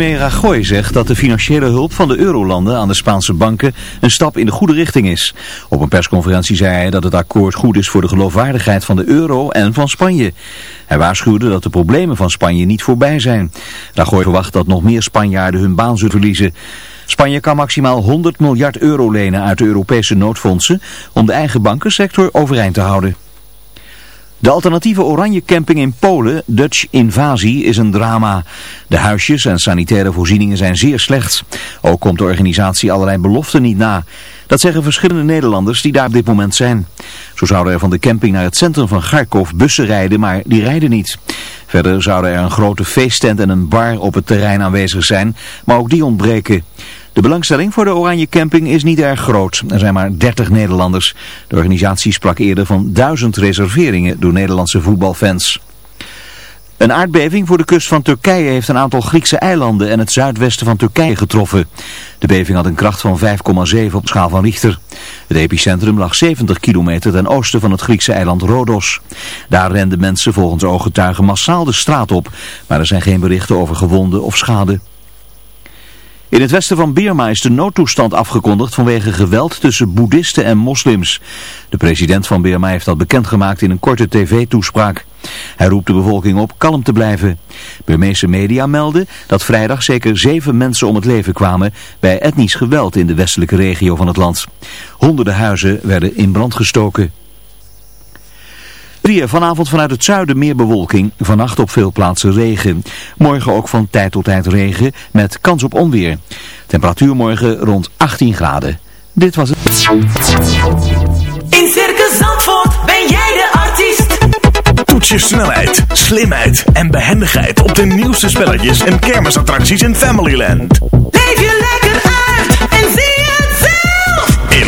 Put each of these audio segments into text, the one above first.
Premier Rajoy zegt dat de financiële hulp van de eurolanden aan de Spaanse banken een stap in de goede richting is. Op een persconferentie zei hij dat het akkoord goed is voor de geloofwaardigheid van de euro en van Spanje. Hij waarschuwde dat de problemen van Spanje niet voorbij zijn. Rajoy verwacht dat nog meer Spanjaarden hun baan zullen verliezen. Spanje kan maximaal 100 miljard euro lenen uit de Europese noodfondsen om de eigen bankensector overeind te houden. De alternatieve oranje camping in Polen, Dutch Invasie, is een drama. De huisjes en sanitaire voorzieningen zijn zeer slecht. Ook komt de organisatie allerlei beloften niet na. Dat zeggen verschillende Nederlanders die daar op dit moment zijn. Zo zouden er van de camping naar het centrum van Kharkov bussen rijden, maar die rijden niet. Verder zouden er een grote feesttent en een bar op het terrein aanwezig zijn, maar ook die ontbreken. De belangstelling voor de Oranje Camping is niet erg groot. Er zijn maar 30 Nederlanders. De organisatie sprak eerder van duizend reserveringen door Nederlandse voetbalfans. Een aardbeving voor de kust van Turkije heeft een aantal Griekse eilanden en het zuidwesten van Turkije getroffen. De beving had een kracht van 5,7 op schaal van Richter. Het epicentrum lag 70 kilometer ten oosten van het Griekse eiland Rodos. Daar renden mensen volgens ooggetuigen massaal de straat op, maar er zijn geen berichten over gewonden of schade. In het westen van Birma is de noodtoestand afgekondigd vanwege geweld tussen boeddhisten en moslims. De president van Birma heeft dat bekendgemaakt in een korte tv-toespraak. Hij roept de bevolking op kalm te blijven. Burmeese media melden dat vrijdag zeker zeven mensen om het leven kwamen bij etnisch geweld in de westelijke regio van het land. Honderden huizen werden in brand gestoken. Weer vanavond vanuit het zuiden meer bewolking. Vannacht op veel plaatsen regen. Morgen ook van tijd tot tijd regen met kans op onweer. Temperatuur morgen rond 18 graden. Dit was het. In Circus Zandvoort ben jij de artiest. Toets je snelheid, slimheid en behendigheid op de nieuwste spelletjes en kermisattracties in Familyland.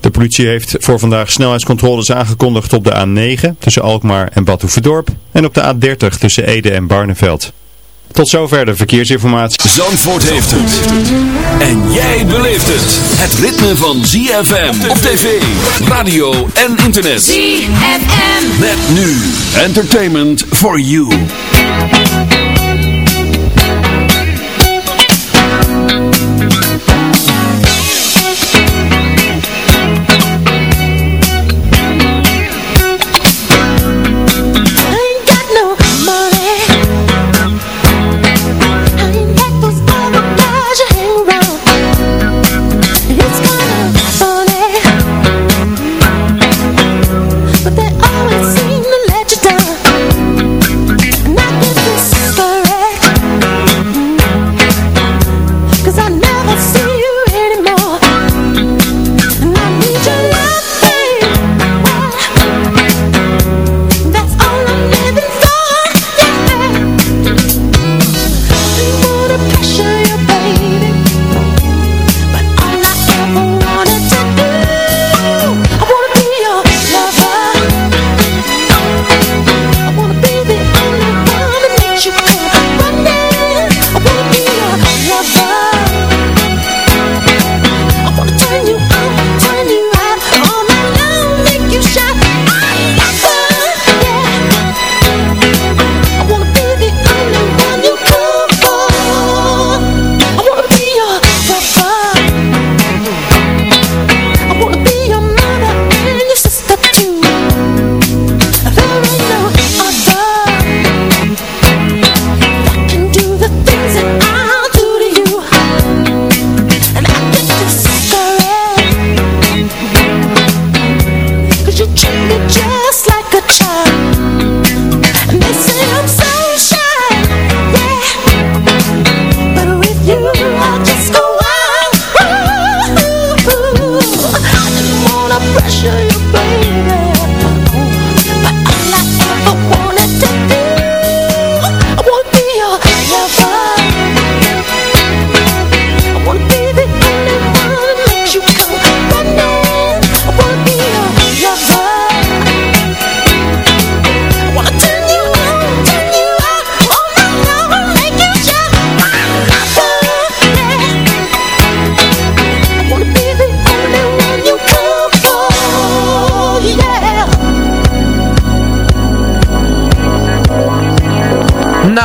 De politie heeft voor vandaag snelheidscontroles aangekondigd op de A9 tussen Alkmaar en Badhoevedorp en op de A30 tussen Ede en Barneveld. Tot zover de verkeersinformatie. Zandvoort heeft het. En jij beleeft het. Het ritme van ZFM op tv, radio en internet. ZFM. Met nu. Entertainment for you.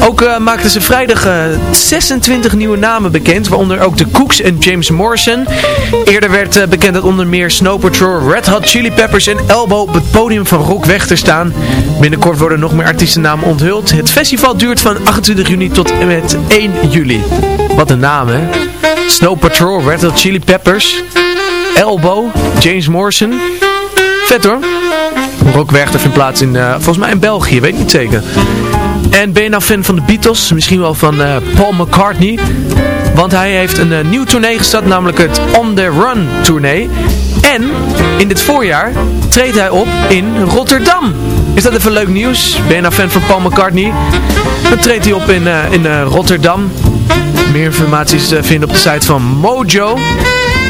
Ook uh, maakten ze vrijdag uh, 26 nieuwe namen bekend, waaronder ook de Cooks en James Morrison. Eerder werd uh, bekend dat onder meer Snow Patrol, Red Hot Chili Peppers en Elbow op het podium van Rock Weg staan. Binnenkort worden nog meer artiestennamen onthuld. Het festival duurt van 28 juni tot en met 1 juli. Wat een naam hè. Snow Patrol, Red Hot Chili Peppers, Elbow, James Morrison. Vet hoor. Rock Werchter vindt plaats in, volgens mij in België, weet niet zeker. En ben je nou fan van de Beatles? Misschien wel van uh, Paul McCartney. Want hij heeft een uh, nieuw tournee gestart, namelijk het On The Run tournee. En in dit voorjaar treedt hij op in Rotterdam. Is dat even leuk nieuws? Ben je nou fan van Paul McCartney? Dan treedt hij op in, uh, in Rotterdam. Meer informatie is te vinden op de site van Mojo.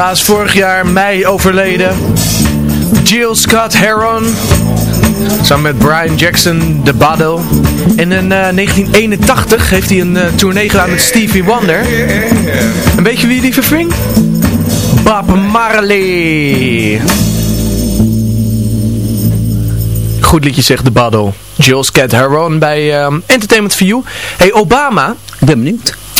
helaas vorig jaar mei overleden. Jill Scott Heron, samen met Brian Jackson, The Battle. En in 1981 eh, heeft hij een eh, tournee gedaan met Stevie Wonder. En weet je wie die verving? Bob Marley. Goed liedje zegt The Battle. Jill Scott Heron bij eh, Entertainment for You. Hey Obama. Ik ben benieuwd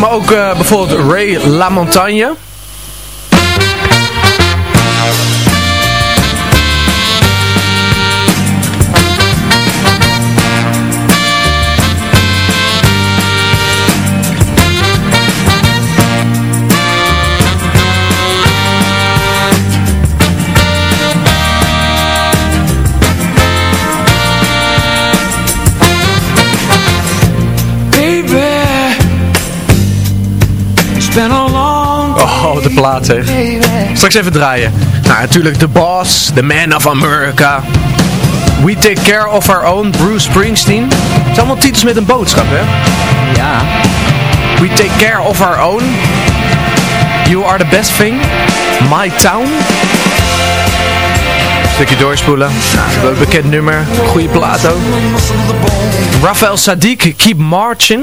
Maar ook eh, bijvoorbeeld Ray LaMontagne. Oh, de plaat zeg. Straks even draaien. Nou, natuurlijk The Boss, The Man of America. We Take Care of Our Own, Bruce Springsteen. Het zijn allemaal titels met een boodschap, hè? Ja. We Take Care of Our Own. You Are The Best Thing. My Town. Stukje doorspoelen. Nou, bekend nummer. Goede plaat ook. Rafael Sadiq, Keep Marching.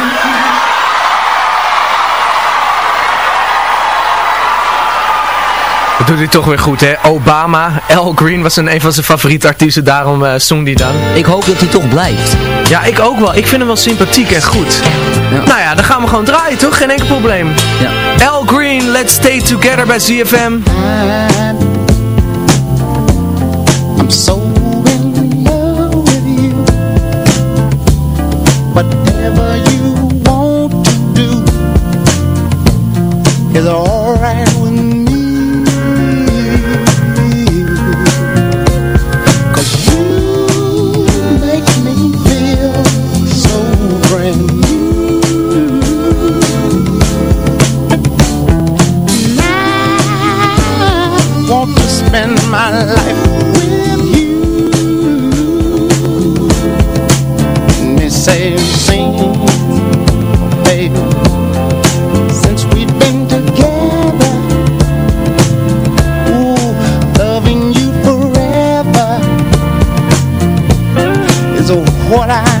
Dat doet hij toch weer goed, hè? Obama, Al Green was een, een van zijn favoriete artiesten, daarom eh zong hij dan. Ik hoop dat hij toch blijft. Ja, ik ook wel. Ik vind hem wel sympathiek en goed. Ja. Nou ja, dan gaan we gewoon draaien, toch? Geen enkel probleem. Ja. Al Green, Let's Stay Together bij ZFM. I'm so in love with you. Sing, baby, since we've been together. Ooh, loving you forever is what I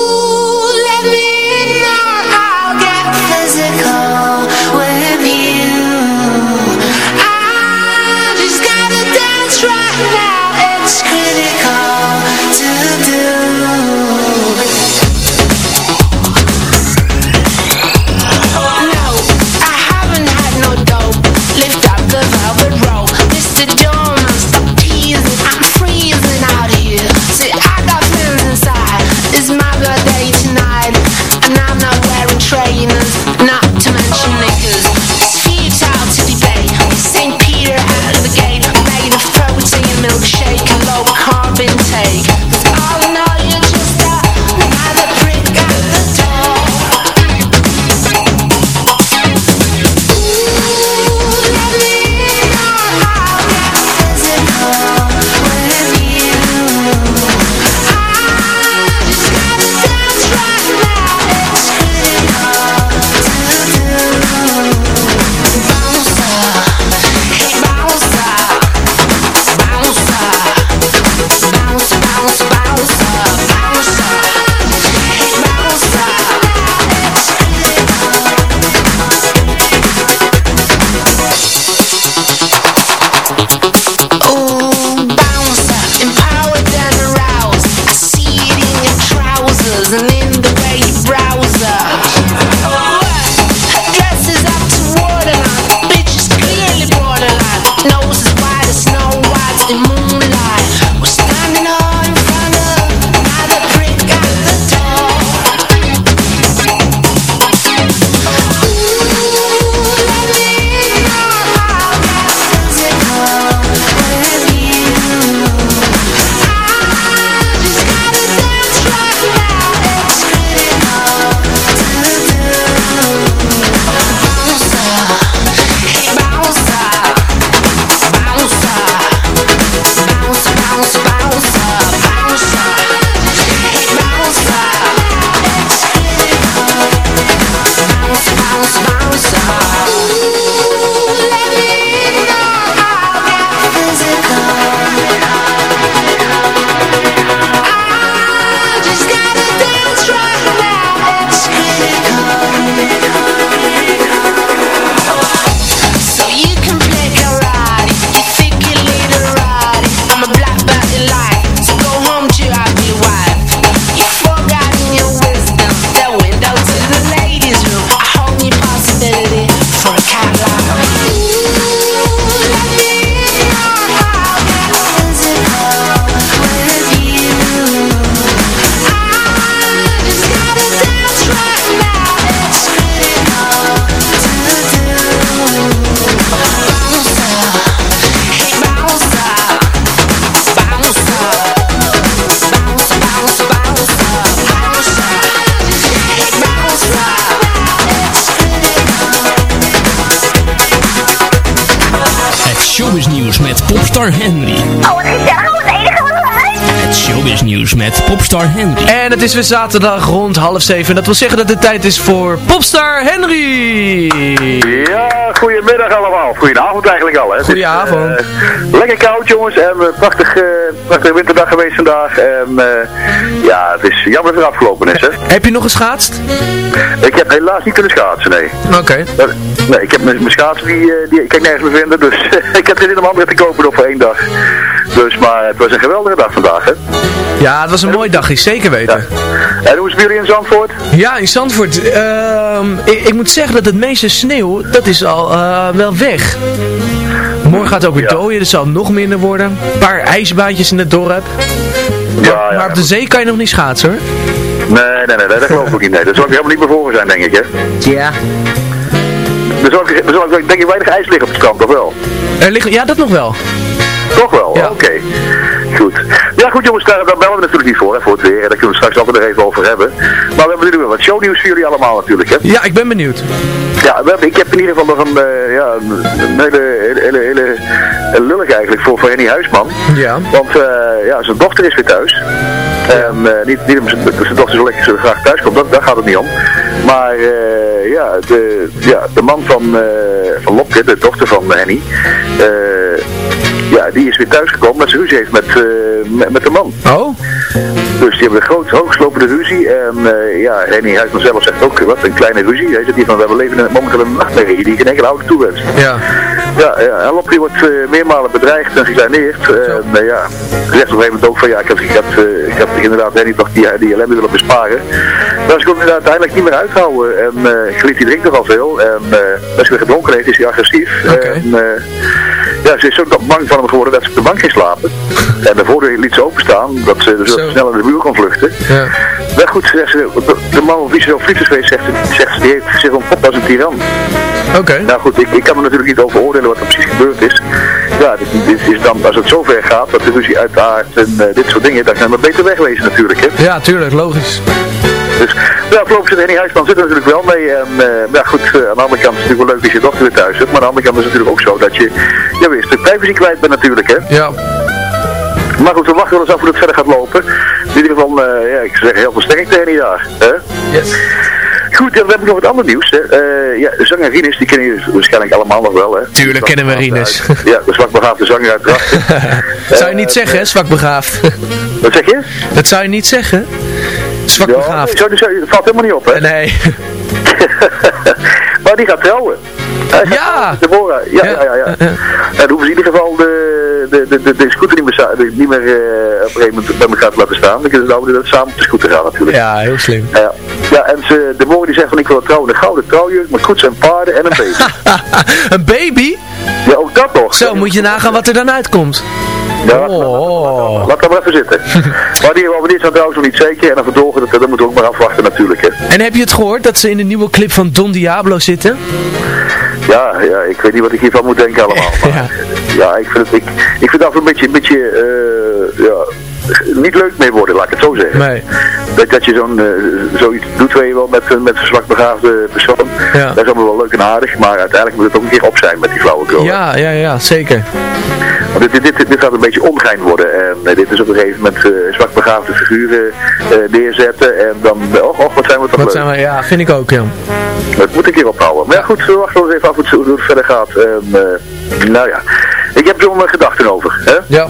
Popstar Henry. Oh, wat gezellig. Oh, het enige wat eruit. Het showbiz nieuws met Popstar Henry. Het is weer zaterdag rond half zeven. Dat wil zeggen dat het tijd is voor Popstar Henry. Ja, goedemiddag allemaal. Goedenavond eigenlijk al, hè. Goedenavond. Het is, eh, lekker koud, jongens. En een prachtig, eh, prachtige winterdag geweest vandaag. En eh, ja, het is jammer dat het afgelopen is, hè. Heb je nog geschaatst? Ik heb helaas niet kunnen schaatsen, nee. Oké. Nee, ik heb mijn mijn schaatsen, die, eh, die ik nergens meer vinden. Dus ik heb er zin om andere te kopen nog voor één dag. Dus, maar het was een geweldige dag vandaag, hè. Ja, het was een mooi dagje, zeker weten. En hoe is het jullie in Zandvoort? Ja, in Zandvoort. ehm, ik, ik moet zeggen dat het meeste sneeuw, dat is al eh, wel weg. Morgen gaat het ook weer dooien, dus zal nog minder worden. Een paar ijsbaantjes in het dorp. Ja, ja. Maar op de zee kan je nog niet schaatsen hoor. Nee, nee, nee, nee, dat geloof ik niet. Nee, daar zal ik helemaal niet meer voor zijn, denk ik, hè. Ja. Er zal, ik- er zal ik, denk ik weinig ijs liggen op het strand, of wel? Er liggen, ja, dat nog wel. Toch wel? Oké. Goed. Goed jongens, daar, daar bellen we natuurlijk niet voor, hè, voor het weer. Daar kunnen we straks altijd nog even over hebben. Maar we hebben nu weer wat shownieuws voor jullie allemaal natuurlijk, hè. Ja, ik ben benieuwd. Ja, we hebben, ik heb in ieder geval nog een, eh, ja, een, hele, hele, hele, lullig eigenlijk voor, voor Henny Huisman. Ja. Want eh, ja, zijn dochter is weer thuis. En, eh, niet, niet zijn- dochter zo lekker zo graag thuis komt, dat, daar gaat het niet om. Maar ja, de, ja, de man van, eh van Lopke, de dochter van Henny, eh, ja, die is weer thuisgekomen met zijn ruzie heeft met, eh, met, met de man. Oh? Dus die hebben een groot, hoogslopende ruzie. En eh, ja, Henny Huisman zelf zegt ook, wat een kleine ruzie. Hij zegt hier van, we leven in- momenteel een nachtmerrie die geen enkele oude toewenst. Ja. Ja, ja en Lopke wordt eh, meermalen bedreigd en gekleineerd. En eh, ja, zegt op een gegeven moment ook van, ja, ik heb, ik heb, eh, ik heb inderdaad Henny toch die, die ellende willen besparen. Maar ze kon hem uiteindelijk niet meer uithouden. En uh, die drinkt nogal veel. En eh, als hij weer gedronken heeft, is hij agressief. En eh, ja, ze is zo bang van hem geworden dat ze op de bank ging slapen. En de voordeur liet ze openstaan, dat ze dus snel naar de muur kon vluchten. Ja. Maar goed, zegt ze, de, man op wie ze zo verliefd is geweest, zegt, ze- zegt ze, die heeft zich ontpopt als een tiran. Oké. Nou goed, ik, ik kan er natuurlijk niet over oordelen wat er precies gebeurd is. Ja, dit, dit is dan, als het zover gaat, dat de ruzie uitaardt en eh, dit soort dingen, dan kan het maar beter wegwezen natuurlijk, hè. Ja, tuurlijk, logisch. Dus ja, voorlopig zit Henny Huisman zit er natuurlijk wel mee. En eh, ja goed, eh, aan de andere kant is het natuurlijk wel leuk dat je dochter weer thuis hebt. Maar aan de andere kant is het natuurlijk ook zo dat je ja, weer een stuk privacy kwijt bent natuurlijk, hè. Ja. Maar goed, we wachten wel eens af hoe het verder gaat lopen. In ieder geval, eh, ja, ik zeg heel veel sterkte Henny daar. Hè? Yes. Goed, dan heb ik nog wat ander nieuws. Hè. Ja, de zanger Rinus, die kennen jullie waarschijnlijk allemaal nog wel. Hè. Tuurlijk kennen we Rinus. Ja, de zwakbegaafde zanger uit Drachten. zou je niet zeggen, hè, zwak begaafd. Wat zeg je? Dat zou je niet zeggen. Zwak Ja, begaafd. zo, zo, dat valt helemaal niet op, hè? Nee. maar die gaat trouwen. Hij gaat Ja! Deborah. Ja, ja, ja. ja. En dan hoeven ze in ieder geval de, de, de, de, scooter niet meer, niet meer eh, op een gegeven moment bij elkaar te laten staan. Dan kunnen ze nou samen op de scooter gaan natuurlijk. Ja, heel slim. Ja, ja en ze, Deborah die zegt van ik wil trouwen een gouden trouwjurk met koets en paarden en een baby. Een baby? ja, ook dat nog. Zo, moet je nagaan wat er dan uitkomt. Ja, laat, laat, laat dat maar even zitten. maar die wanneer is dan trouwens nog niet zeker. En dan verdorgen, dat, dat moeten we ook maar afwachten natuurlijk. Hè. En heb je het gehoord dat ze in de nieuwe clip van Don Diablo zitten? Ja, ja, ik weet niet wat ik hiervan moet denken allemaal. Maar, Ja. ja. ik vind het, ik, ik vind dat een beetje, een beetje eh, ja, niet leuk mee worden, laat ik het zo zeggen. Nee. Dat, dat je zo'n, eh, zoiets doet, weet je wel, met, met een zwak begaafde persoon. Ja. Dat is allemaal wel leuk en aardig, maar uiteindelijk moet het ook een keer op zijn met die flauwekul. Ja, ja, ja, zeker. Want dit, dit, dit, dit gaat een beetje ongein worden. En eh, dit is op een gegeven moment eh zwak begaafde figuren eh, neerzetten. En dan, eh, och, och, wat zijn we toch Wat leuk. zijn we, ja, vind ik ook, ja. Dat moet ik hier ophouden. Maar ja, goed, we wachten wel eens even af hoe het, hoe het verder gaat. En, eh, nou ja, ik heb er wel mijn gedachten over. Hè? Ja.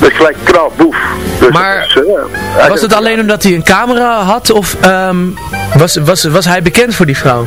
Dus gelijk knal, boef. Dus Maar dat is, eh, Was het alleen omdat hij een camera had of ehm, was, was, was hij bekend voor die vrouw?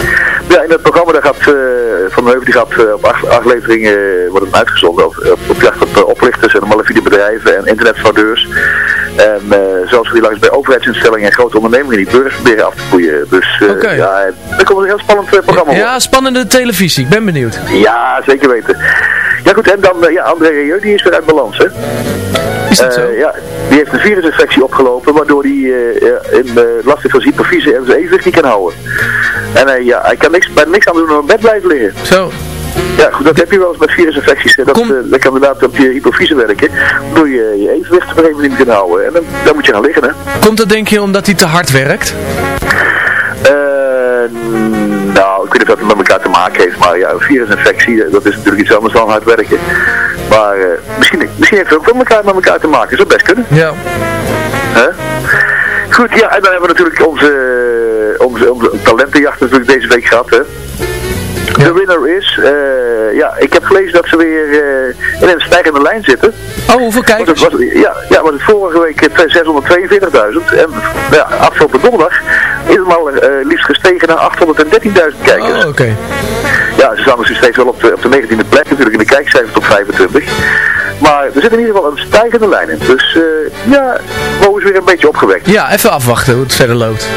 Ja, in het programma daar gaat eh, Van Heuvel die gaat eh, op acht afleveringen eh, wordt het uitgezonden op, op, op jacht op oplichters en malafide bedrijven en internetfraudeurs. En eh, zoals we die langs bij overheidsinstellingen en grote ondernemingen die burgers proberen af te koeien. Dus Oké. ja, er komt een heel spannend programma Ja, spannende televisie. Ik ben benieuwd. Ja, zeker weten. Ja goed, en dan, ja, André Rieu, die is weer uit balans, hè? Is dat zo? Ja, die heeft een virusinfectie opgelopen, waardoor hij in uh, last heeft van hypofyse en zijn evenwicht niet kan houden. En eh, ja, hij kan niks, bij niks aan doen dan op bed blijven liggen. Zo. Ja, goed, dat heb je wel eens met virusinfecties. hè. Dat, eh, dat kan inderdaad op je hypofyse werken, waardoor je je evenwicht op een gegeven moment kan houden. En dan, dan moet je gaan liggen, hè. Komt dat denk je omdat hij te hard werkt? Eh, nou, ik weet niet of dat het met elkaar te maken heeft, maar ja, een virusinfectie, dat is natuurlijk iets anders dan hard werken. Maar misschien, misschien heeft het ook wel elkaar, met elkaar te maken, zou best kunnen. Ja. Hè? Goed, ja, en dan hebben we natuurlijk onze, onze, onze talentenjacht natuurlijk deze week gehad, hè. De winner is, eh, ja, ik heb gelezen dat ze weer eh, in een stijgende lijn zitten. Oh, hoeveel kijkers? Was, ja, ja, was het vorige week eh, 642.000 en ja, afgelopen donderdag is het al eh, liefst gestegen naar 813.000 kijkers. Oh, oké. Ja, ze staan dus steeds wel op de, op de 19e plek natuurlijk in de kijkcijfers tot 25. Maar er zit in ieder geval een stijgende lijn in. Dus eh, ja, Mo is weer een beetje opgewekt. Ja, even afwachten hoe het verder loopt.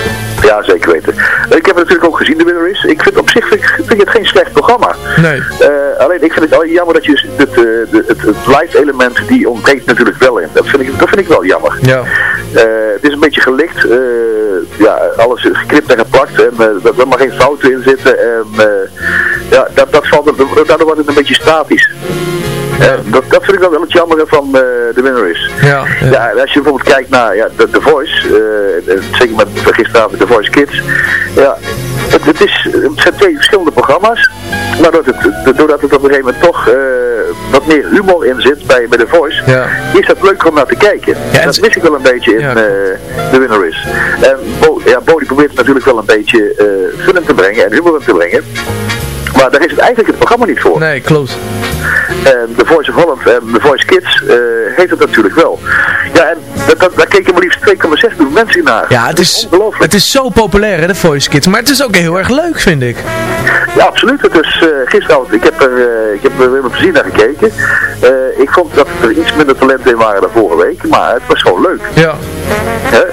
Ja, zeker weten. Ik heb het natuurlijk ook gezien, de winner is. Ik vind op zich vind ik, vind ik het geen slecht programma. Nee. Eh, alleen ik vind het jammer dat je het, eh, de, het, het live element die ontbreekt natuurlijk wel in. Dat vind ik, dat vind ik wel jammer. Ja. Eh, het is een beetje gelikt. ja, alles is geknipt en geplakt. En er maar geen fouten in zitten. En ja, dat, dat valt, daardoor wordt het een beetje statisch. En dat, dat vind ik wel wel het jammer van eh, de winner is. Ja. Ja, als je bijvoorbeeld kijkt naar ja, The, The Voice, eh, eh, zeker met gisteravond The Voice Kids, ja, het, het, is, het zijn twee verschillende programma's, maar doordat het, doordat het op een gegeven moment toch eh, wat meer humor in zit bij, bij The Voice, Ja. is dat leuk om naar te kijken. en dat mis ik wel een beetje in Ja. eh The Winner is. En Bo, ja, Bo die probeert natuurlijk wel een beetje eh fun in te brengen en humor in te brengen. Maar daar is het eigenlijk het programma niet voor. Nee, klopt. En The Voice of Holland en The Voice Kids eh, heeft het natuurlijk wel. Ja, en dat, dat, daar keken maar liefst 2,6 miljoen mensen naar. Ja, het is, het is zo populair, hè, de Voice Kids. Maar het is ook heel erg leuk, vind ik. Ja, absoluut. Het is gisteravond, ik heb er, eh, ik heb er weer met plezier naar gekeken. Ik vond dat er iets minder talenten in waren dan vorige week, maar het was gewoon leuk. Ja.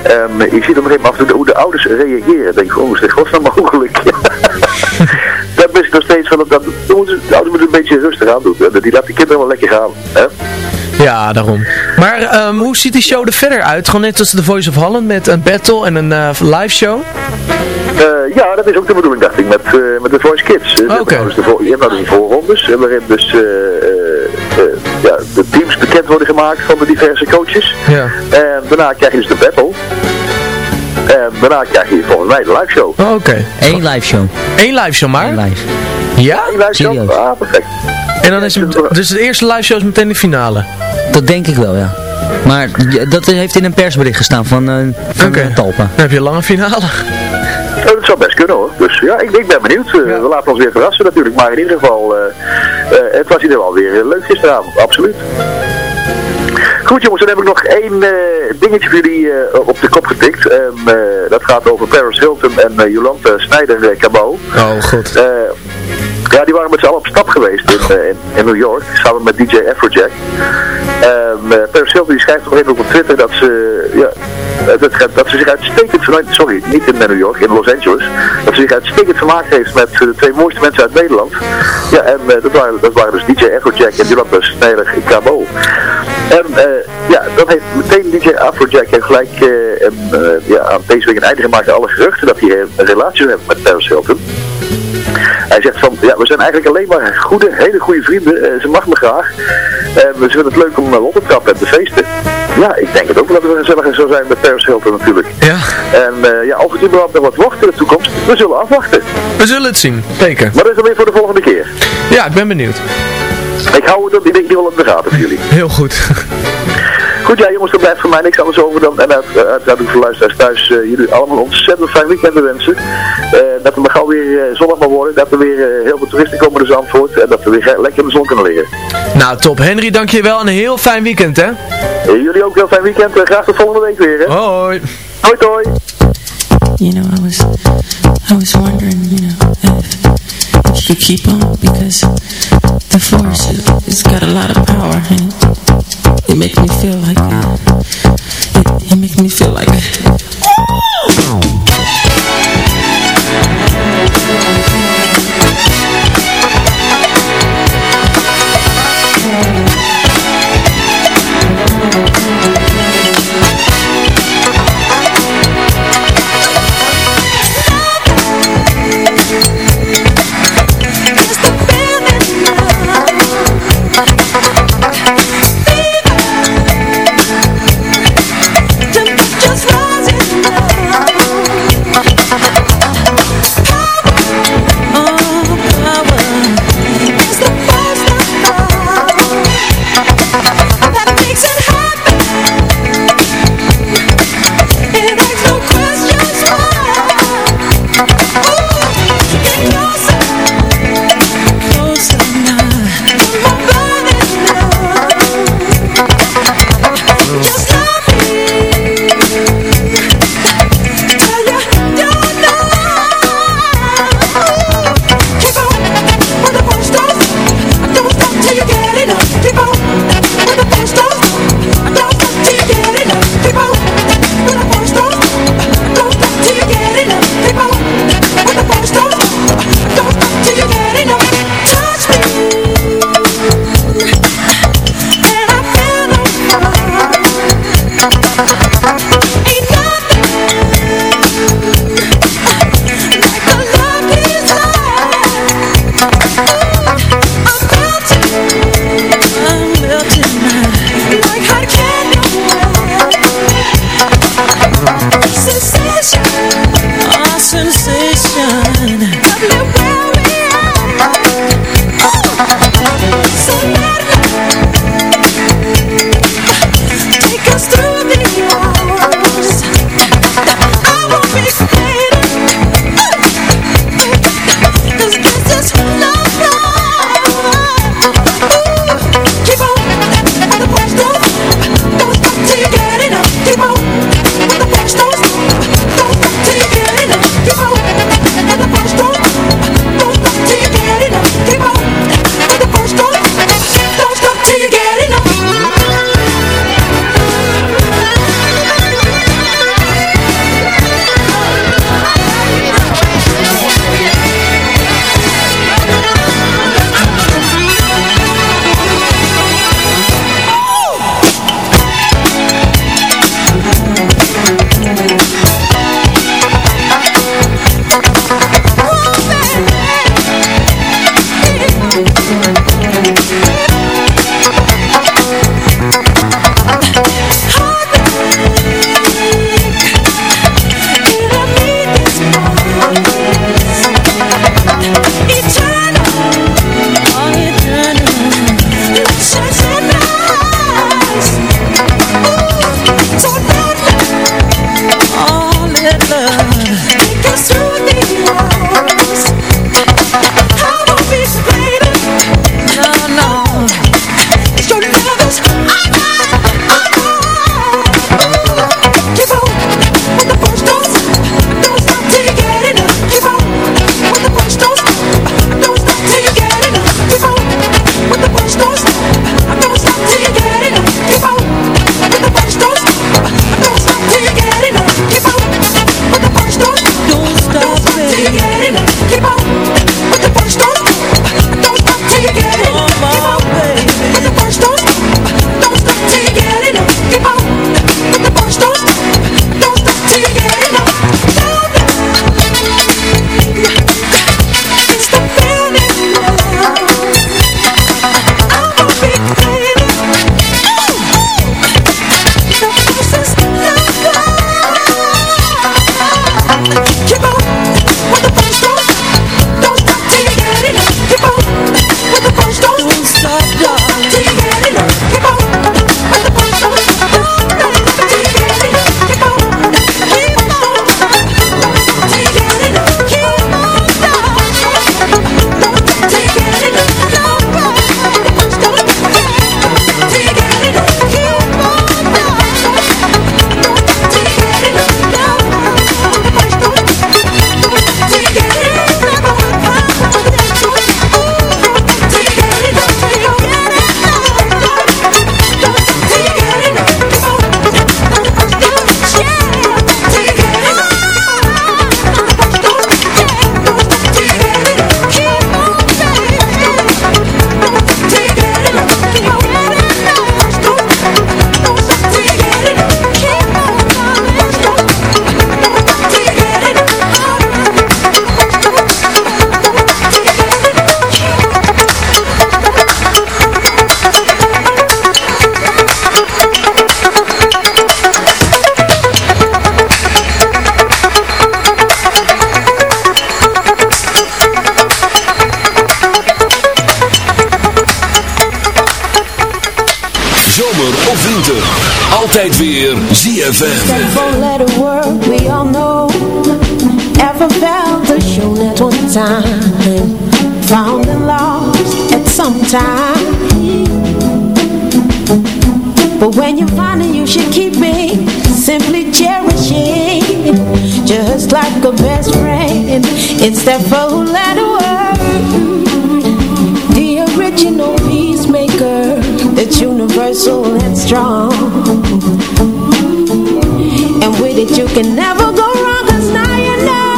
En eh, je ziet op een gegeven moment hoe de ouders reageren. Denk ik, oh, is dit godsnaam mogelijk? dat mis ik nog steeds van, dat, dat, dan moeten de ouders moeten een beetje rustig aan doen. hè. Die laat die kinderen wel lekker gaan. Hè? Ja, daarom. Maar ehm, hoe ziet die show er verder uit? Gewoon net als The Voice of Holland met een battle en een eh, live show? Eh, ja, dat is ook de bedoeling, dacht ik, met, eh, met de Voice Kids. Eh, je hebt nou dus de Je hebt nou dus die voorrondes, waarin dus ja, de teams bekend worden gemaakt van de diverse coaches. Ja. En daarna krijg je dus de battle. En daarna krijg je volgens mij de live show. Oh, Oké. Eén live show. Eén live show maar? Eén live. Ja? Eén live show? Ah, perfect. En dan is het, dus de eerste live show is meteen de finale? Dat denk ik wel, ja. Maar dat heeft in een persbericht gestaan van, eh van eh, Talpa. Dan heb je een lange finale. Oh, dat zou best kunnen hoor. Dus ja, ik, ik ben benieuwd. We laten ons weer verrassen natuurlijk. Maar in ieder geval, eh, eh, het was in ieder geval weer leuk gisteravond. Absoluut. Goed jongens, dan heb ik nog één eh, dingetje voor jullie eh, op de kop getikt. Eh, dat gaat over Paris Hilton en Jolante Snijder uh, Cabot. Oh, god. Ja, die waren met z'n allen op stap geweest in, eh, in, in New York, samen met DJ Afrojack. Paris Hilton die schrijft op moment op Twitter dat ze, ja, eh, dat, dat ze zich uitstekend, vermaakt- sorry, niet in New York, in Los Angeles, dat ze zich uitstekend vermaakt heeft met de twee mooiste mensen uit Nederland. Ja, en eh, dat, waren, dat waren dus DJ Afrojack en Jolanta Snijder Cabo. En ja, dat heeft meteen DJ Afrojack gelijk eh, en, ja, aan deze week een einde gemaakt aan alle geruchten dat hij een relatie heeft met Paris Hilton. Hij zegt van, ja, we zijn eigenlijk alleen maar goede, hele goede vrienden. Eh, ze mag me graag. En we vinden het leuk om uh, op te trappen en te feesten. Ja, ik denk het ook wel dat we gezelliger zou zijn met Paris Hilton natuurlijk. Ja. En eh, ja, of het überhaupt nog wat wordt in de toekomst, we zullen afwachten. We zullen het zien, zeker. Maar dat is dan weer voor de volgende keer. Ja, ik ben benieuwd. Ik hou het op in ieder geval in de gaten voor jullie. Heel goed. Goed, ja jongens, er blijft voor mij niks anders over dan, en uit- uiteraard voor luisteraars thuis, eh, jullie allemaal een ontzettend fijn weekend wensen. Eh, dat het maar gauw weer eh, zonnig mag worden, dat er weer heel veel toeristen komen naar Zandvoort en dat we weer lekker in de zon kunnen liggen. Nou, top. Henry, dankjewel. En een heel fijn weekend, hè? Jullie ook een heel fijn weekend, graag tot volgende week weer. Hè? Hoi. Hoi, hoi. You know, I was, I was wondering, you know, if could keep on because the force it, it's got a lot of power and it makes me feel like it, it makes me feel like Just Altijd weer ZFM. We all know. Ever felt the show at one time. Found and lost at some time. But when you find it, you should keep it. Simply cherishing. Just like a best friend. It's that letter word. The original peacemaker. That's universal and strong. You can never go wrong Cause now you know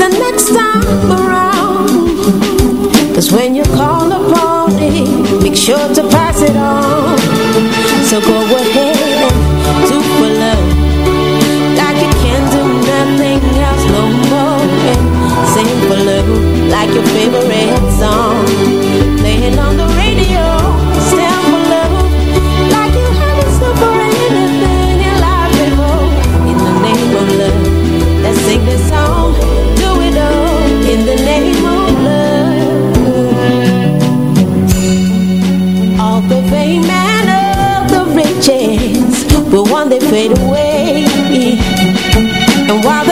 The next time around. Cause when you call upon it Make sure to pass it on. So go ahead one day fade away. And while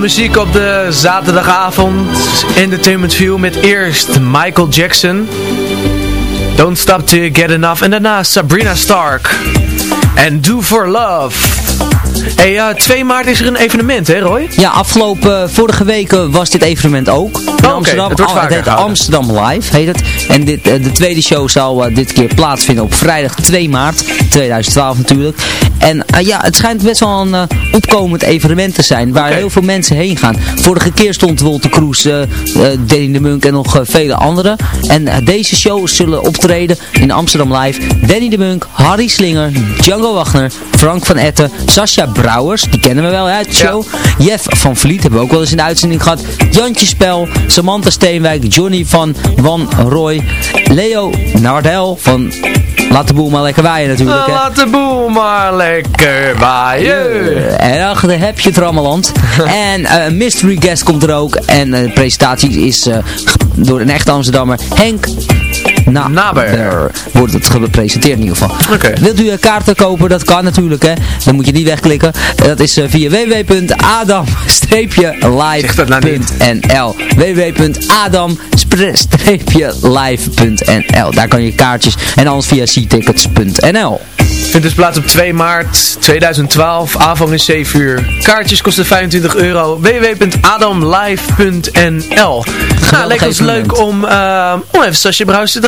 muziek op de zaterdagavond. Entertainment View met eerst Michael Jackson. Don't Stop You Get Enough. En daarna Sabrina Stark. En Do For Love. Hey, ja, 2 maart is er een evenement, hè Roy? Ja, afgelopen eh, vorige weken was dit evenement ook. In oké, Amsterdam. het wordt vaker heet gehouden. Amsterdam Live, heet het. En dit, eh, de tweede show zal eh, dit keer plaatsvinden op vrijdag 2 maart 2012 natuurlijk. En eh, ja, het schijnt best wel een eh, opkomend evenement te zijn, waar heel veel mensen heen gaan. Vorige keer stond Wolter Kroes, eh, Danny de Munk en nog vele anderen. En deze shows zullen optreden in Amsterdam Live. Danny de Munk, Harry Slinger, Django Wagner, Frank van Etten, Sascha Brouwers, die kennen we wel uit de show. Jeff van Vliet hebben we ook wel eens in de uitzending gehad. Jantje Spel, Samantha Steenwijk, Johnny van Van Roy, Leo Nardel van Laat de boel maar lekker waaien natuurlijk. Hè. Laat de boel maar lekker waaien. En achter heb je het Rammeland. en eh, een mystery guest komt er ook. En eh, de presentatie is eh, door een echte Amsterdammer. Henk na Naber. Wordt het gepresenteerd in ieder geval. Wilt u eh, kaarten kopen? Dat kan natuurlijk. Hè. Dan moet je die wegklikken. Dat is eh, via www.adam-live.nl www.adam-live.nl Daar kan je kaartjes. En alles via ctickets.nl Vindt dus plaats op 2 maart 2012. Avond is 7 uur. Kaartjes kosten 25 euro. www.adamlive.nl Ga lekker leuk om, uh, even Sasje Bruis te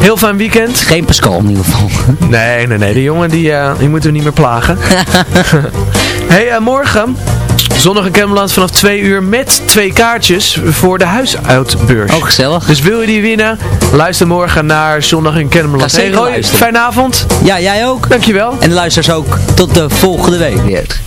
Heel fijn weekend. Geen Pascal in ieder geval. Nee, nee, nee. De jongen die, eh, die moeten we niet meer plagen. hey, eh, morgen... Zondag in Camelot vanaf 2 uur met twee kaartjes voor de huisuitbeurs. Ook gezellig. Dus wil je die winnen? Luister morgen naar Zondag in Camelot. Ga zeker Roy, fijne avond. Ja, jij ook. Dankjewel. En de luisteraars ook. Tot de volgende week weer.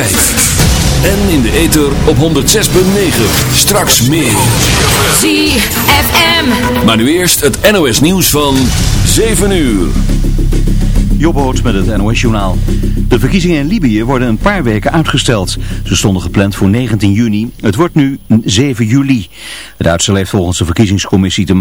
En in de ether op 106.9. Straks meer. ZFM. Maar nu eerst het NOS nieuws van 7 uur. Jobboot met het NOS-journaal. De verkiezingen in Libië worden een paar weken uitgesteld. Ze stonden gepland voor 19 juni. Het wordt nu 7 juli. Het uitstel heeft volgens de verkiezingscommissie te maken.